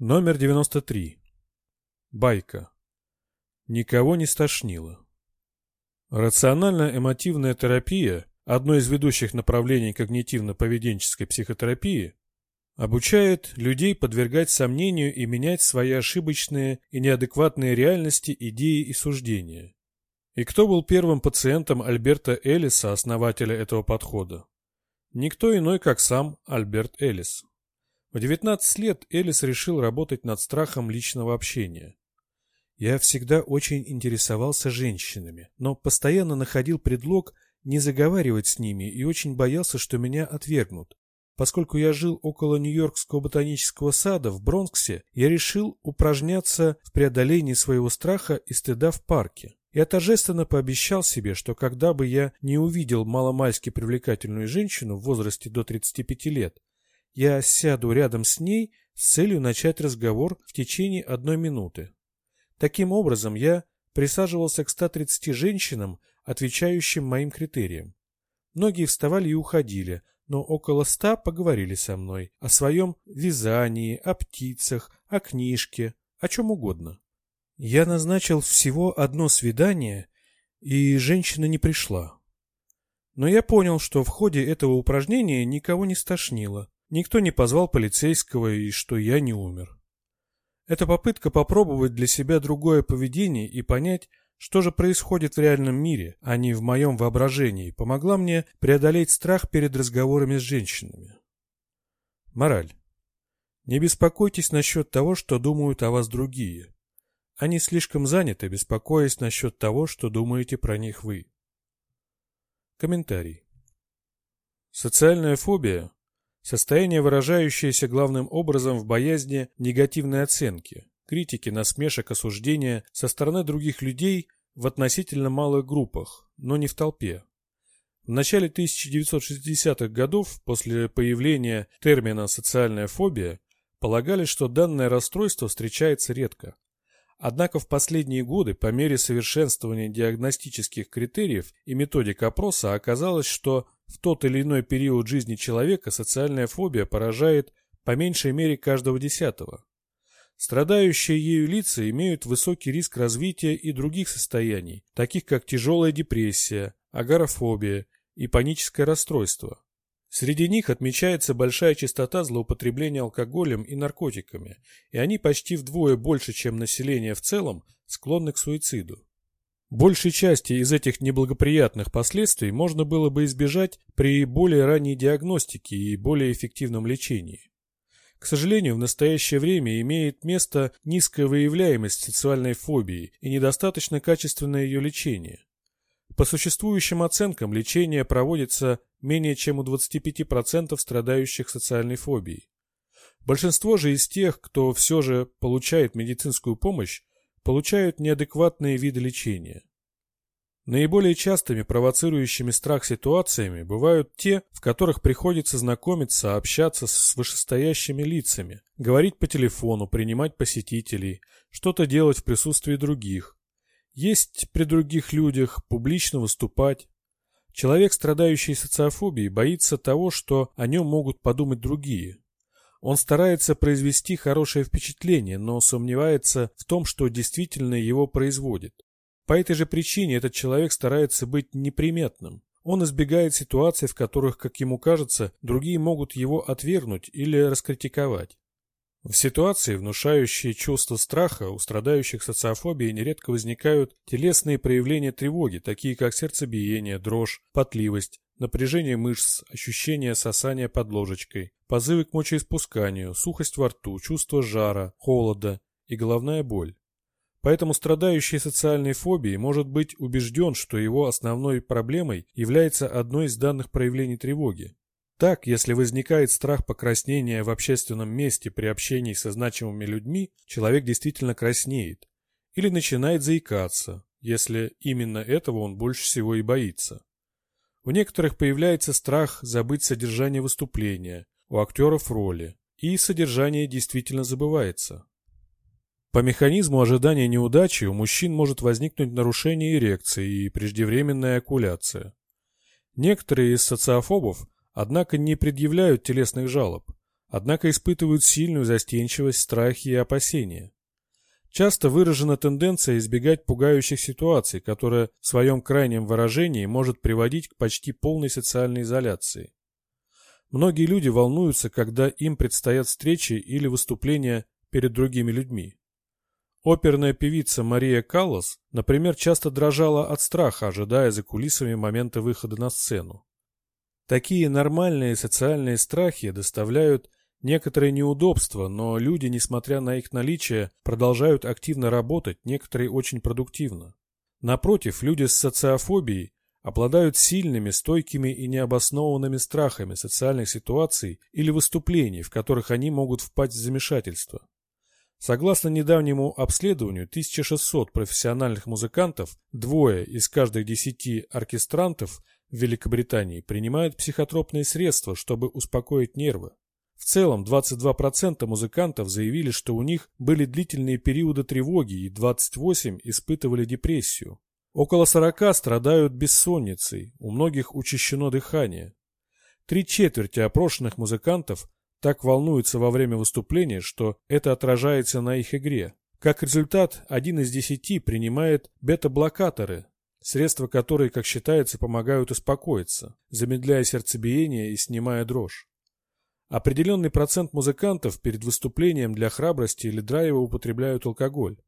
Номер 93. Байка. Никого не стошнило. Рационально-эмотивная терапия, одно из ведущих направлений когнитивно-поведенческой психотерапии, обучает людей подвергать сомнению и менять свои ошибочные и неадекватные реальности, идеи и суждения. И кто был первым пациентом Альберта Эллиса, основателя этого подхода? Никто иной, как сам Альберт Эллис. В 19 лет Элис решил работать над страхом личного общения. Я всегда очень интересовался женщинами, но постоянно находил предлог не заговаривать с ними и очень боялся, что меня отвергнут. Поскольку я жил около Нью-Йоркского ботанического сада в Бронксе, я решил упражняться в преодолении своего страха и стыда в парке. Я торжественно пообещал себе, что когда бы я не увидел маломальски привлекательную женщину в возрасте до 35 лет, я сяду рядом с ней с целью начать разговор в течение одной минуты. Таким образом, я присаживался к 130 женщинам, отвечающим моим критериям. Многие вставали и уходили, но около ста поговорили со мной о своем вязании, о птицах, о книжке, о чем угодно. Я назначил всего одно свидание, и женщина не пришла. Но я понял, что в ходе этого упражнения никого не стошнило, Никто не позвал полицейского и что я не умер. Это попытка попробовать для себя другое поведение и понять, что же происходит в реальном мире, а не в моем воображении, помогла мне преодолеть страх перед разговорами с женщинами. Мораль. Не беспокойтесь насчет того, что думают о вас другие. Они слишком заняты, беспокоясь насчет того, что думаете про них вы. Комментарий. Социальная фобия Состояние, выражающееся главным образом в боязни негативной оценки, критики, насмешек, осуждения со стороны других людей в относительно малых группах, но не в толпе. В начале 1960-х годов, после появления термина «социальная фобия», полагали, что данное расстройство встречается редко. Однако в последние годы, по мере совершенствования диагностических критериев и методик опроса, оказалось, что в тот или иной период жизни человека социальная фобия поражает по меньшей мере каждого десятого. Страдающие ею лица имеют высокий риск развития и других состояний, таких как тяжелая депрессия, агорафобия и паническое расстройство. Среди них отмечается большая частота злоупотребления алкоголем и наркотиками, и они почти вдвое больше, чем население в целом, склонны к суициду. Большей части из этих неблагоприятных последствий можно было бы избежать при более ранней диагностике и более эффективном лечении. К сожалению, в настоящее время имеет место низкая выявляемость социальной фобии и недостаточно качественное ее лечение. По существующим оценкам, лечение проводится менее чем у 25% страдающих социальной фобией. Большинство же из тех, кто все же получает медицинскую помощь, получают неадекватные виды лечения. Наиболее частыми провоцирующими страх ситуациями бывают те, в которых приходится знакомиться, общаться с вышестоящими лицами, говорить по телефону, принимать посетителей, что-то делать в присутствии других, есть при других людях, публично выступать. Человек, страдающий социофобией, боится того, что о нем могут подумать другие. Он старается произвести хорошее впечатление, но сомневается в том, что действительно его производит. По этой же причине этот человек старается быть неприметным. Он избегает ситуаций, в которых, как ему кажется, другие могут его отвергнуть или раскритиковать. В ситуации, внушающей чувство страха, у страдающих социофобией нередко возникают телесные проявления тревоги, такие как сердцебиение, дрожь, потливость, напряжение мышц, ощущение сосания под ложечкой, позывы к мочеиспусканию, сухость во рту, чувство жара, холода и головная боль. Поэтому страдающий социальной фобией может быть убежден, что его основной проблемой является одно из данных проявлений тревоги. Так, если возникает страх покраснения в общественном месте при общении со значимыми людьми, человек действительно краснеет. Или начинает заикаться, если именно этого он больше всего и боится. У некоторых появляется страх забыть содержание выступления, у актеров роли, и содержание действительно забывается. По механизму ожидания неудачи у мужчин может возникнуть нарушение эрекции и преждевременная окуляция. Некоторые из социофобов, однако, не предъявляют телесных жалоб, однако испытывают сильную застенчивость, страхи и опасения. Часто выражена тенденция избегать пугающих ситуаций, которая в своем крайнем выражении может приводить к почти полной социальной изоляции. Многие люди волнуются, когда им предстоят встречи или выступления перед другими людьми. Оперная певица Мария Каллас, например, часто дрожала от страха, ожидая за кулисами момента выхода на сцену. Такие нормальные социальные страхи доставляют некоторые неудобства, но люди, несмотря на их наличие, продолжают активно работать, некоторые очень продуктивно. Напротив, люди с социофобией обладают сильными, стойкими и необоснованными страхами социальных ситуаций или выступлений, в которых они могут впасть в замешательство. Согласно недавнему обследованию 1600 профессиональных музыкантов, двое из каждых десяти оркестрантов в Великобритании принимают психотропные средства, чтобы успокоить нервы. В целом 22% музыкантов заявили, что у них были длительные периоды тревоги и 28% испытывали депрессию. Около 40 страдают бессонницей, у многих учащено дыхание. Три четверти опрошенных музыкантов так волнуются во время выступления, что это отражается на их игре. Как результат, один из десяти принимает бета-блокаторы, средства которые, как считается, помогают успокоиться, замедляя сердцебиение и снимая дрожь. Определенный процент музыкантов перед выступлением для храбрости или драйва употребляют алкоголь.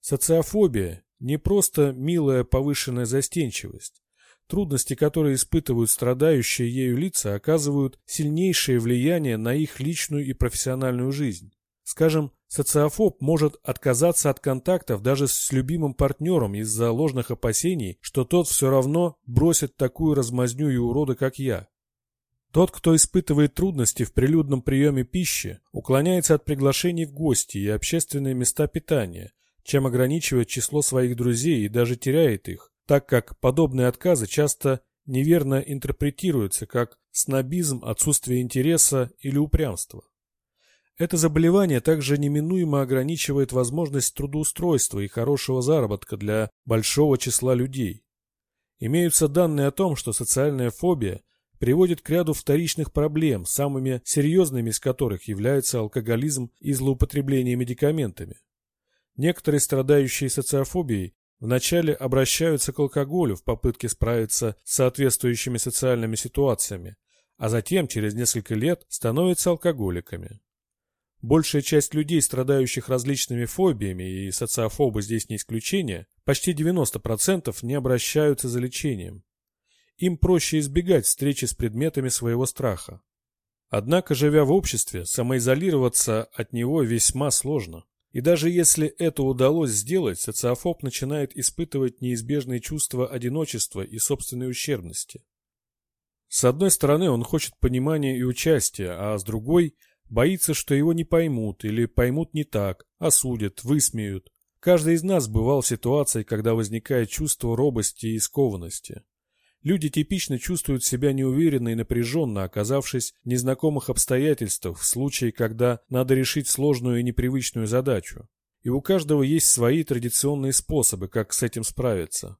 Социофобия не просто милая повышенная застенчивость. Трудности, которые испытывают страдающие ею лица, оказывают сильнейшее влияние на их личную и профессиональную жизнь. Скажем, социофоб может отказаться от контактов даже с любимым партнером из-за ложных опасений, что тот все равно бросит такую размазню и урода, как я. Тот, кто испытывает трудности в прилюдном приеме пищи, уклоняется от приглашений в гости и общественные места питания, чем ограничивает число своих друзей и даже теряет их, так как подобные отказы часто неверно интерпретируются как снобизм, отсутствие интереса или упрямство. Это заболевание также неминуемо ограничивает возможность трудоустройства и хорошего заработка для большого числа людей. Имеются данные о том, что социальная фобия приводит к ряду вторичных проблем, самыми серьезными из которых являются алкоголизм и злоупотребление медикаментами. Некоторые страдающие социофобией вначале обращаются к алкоголю в попытке справиться с соответствующими социальными ситуациями, а затем через несколько лет становятся алкоголиками. Большая часть людей, страдающих различными фобиями, и социофобы здесь не исключение, почти 90% не обращаются за лечением. Им проще избегать встречи с предметами своего страха. Однако, живя в обществе, самоизолироваться от него весьма сложно. И даже если это удалось сделать, социофоб начинает испытывать неизбежные чувства одиночества и собственной ущербности. С одной стороны, он хочет понимания и участия, а с другой – боится, что его не поймут или поймут не так, осудят, высмеют. Каждый из нас бывал в ситуации, когда возникает чувство робости и скованности. Люди типично чувствуют себя неуверенно и напряженно, оказавшись в незнакомых обстоятельствах в случае, когда надо решить сложную и непривычную задачу. И у каждого есть свои традиционные способы, как с этим справиться.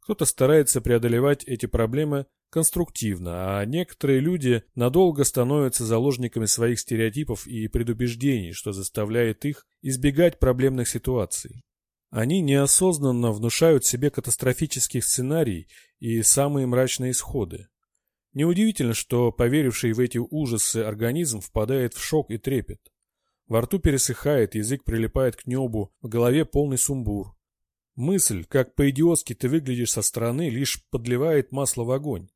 Кто-то старается преодолевать эти проблемы конструктивно, а некоторые люди надолго становятся заложниками своих стереотипов и предубеждений, что заставляет их избегать проблемных ситуаций. Они неосознанно внушают себе катастрофический сценарий и самые мрачные исходы. Неудивительно, что поверивший в эти ужасы организм впадает в шок и трепет. Во рту пересыхает, язык прилипает к небу, в голове полный сумбур. Мысль, как по-идиотски ты выглядишь со стороны, лишь подливает масло в огонь.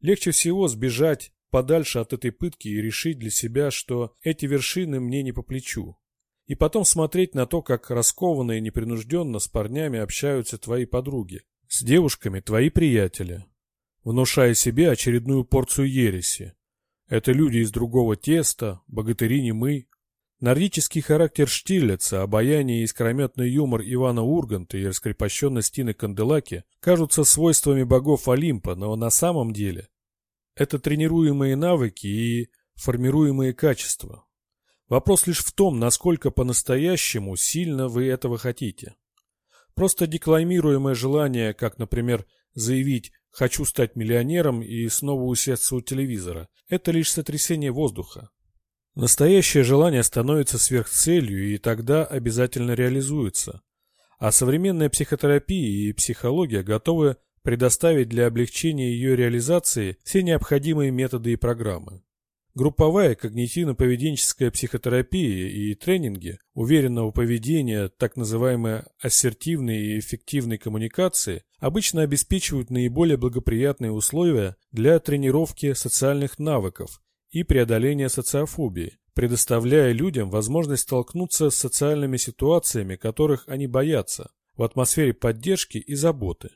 Легче всего сбежать подальше от этой пытки и решить для себя, что эти вершины мне не по плечу. И потом смотреть на то, как раскованно и непринужденно с парнями общаются твои подруги, с девушками твои приятели, внушая себе очередную порцию ереси. Это люди из другого теста, богатыри не мы. Нордический характер Штирлица, обаяние и искрометный юмор Ивана Урганта и раскрепощенность Тины Канделаки кажутся свойствами богов Олимпа, но на самом деле это тренируемые навыки и формируемые качества. Вопрос лишь в том, насколько по-настоящему сильно вы этого хотите. Просто декламируемое желание, как, например, заявить «хочу стать миллионером» и снова усесться у телевизора – это лишь сотрясение воздуха. Настоящее желание становится сверхцелью и тогда обязательно реализуется. А современная психотерапия и психология готовы предоставить для облегчения ее реализации все необходимые методы и программы. Групповая когнитивно-поведенческая психотерапия и тренинги уверенного поведения, так называемые ассертивной и эффективной коммуникации, обычно обеспечивают наиболее благоприятные условия для тренировки социальных навыков и преодоления социофобии, предоставляя людям возможность столкнуться с социальными ситуациями, которых они боятся, в атмосфере поддержки и заботы.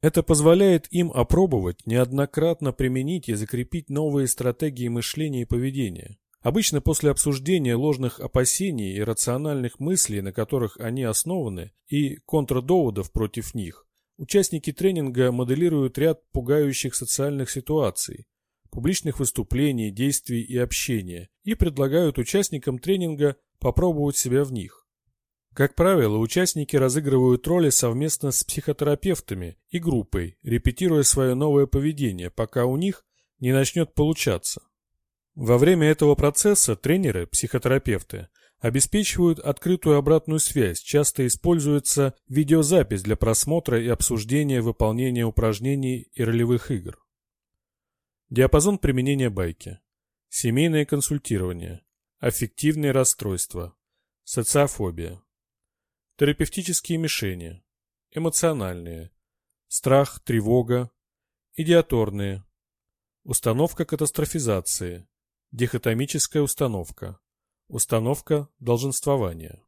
Это позволяет им опробовать, неоднократно применить и закрепить новые стратегии мышления и поведения. Обычно после обсуждения ложных опасений и рациональных мыслей, на которых они основаны, и контрдоводов против них, участники тренинга моделируют ряд пугающих социальных ситуаций, публичных выступлений, действий и общения и предлагают участникам тренинга попробовать себя в них. Как правило, участники разыгрывают роли совместно с психотерапевтами и группой, репетируя свое новое поведение, пока у них не начнет получаться. Во время этого процесса тренеры, психотерапевты, обеспечивают открытую обратную связь, часто используется видеозапись для просмотра и обсуждения выполнения упражнений и ролевых игр. Диапазон применения байки. Семейное консультирование. Аффективные расстройства. Социофобия. Терапевтические мишени. Эмоциональные. Страх, тревога. Идиаторные. Установка катастрофизации. Дихотомическая установка. Установка долженствования.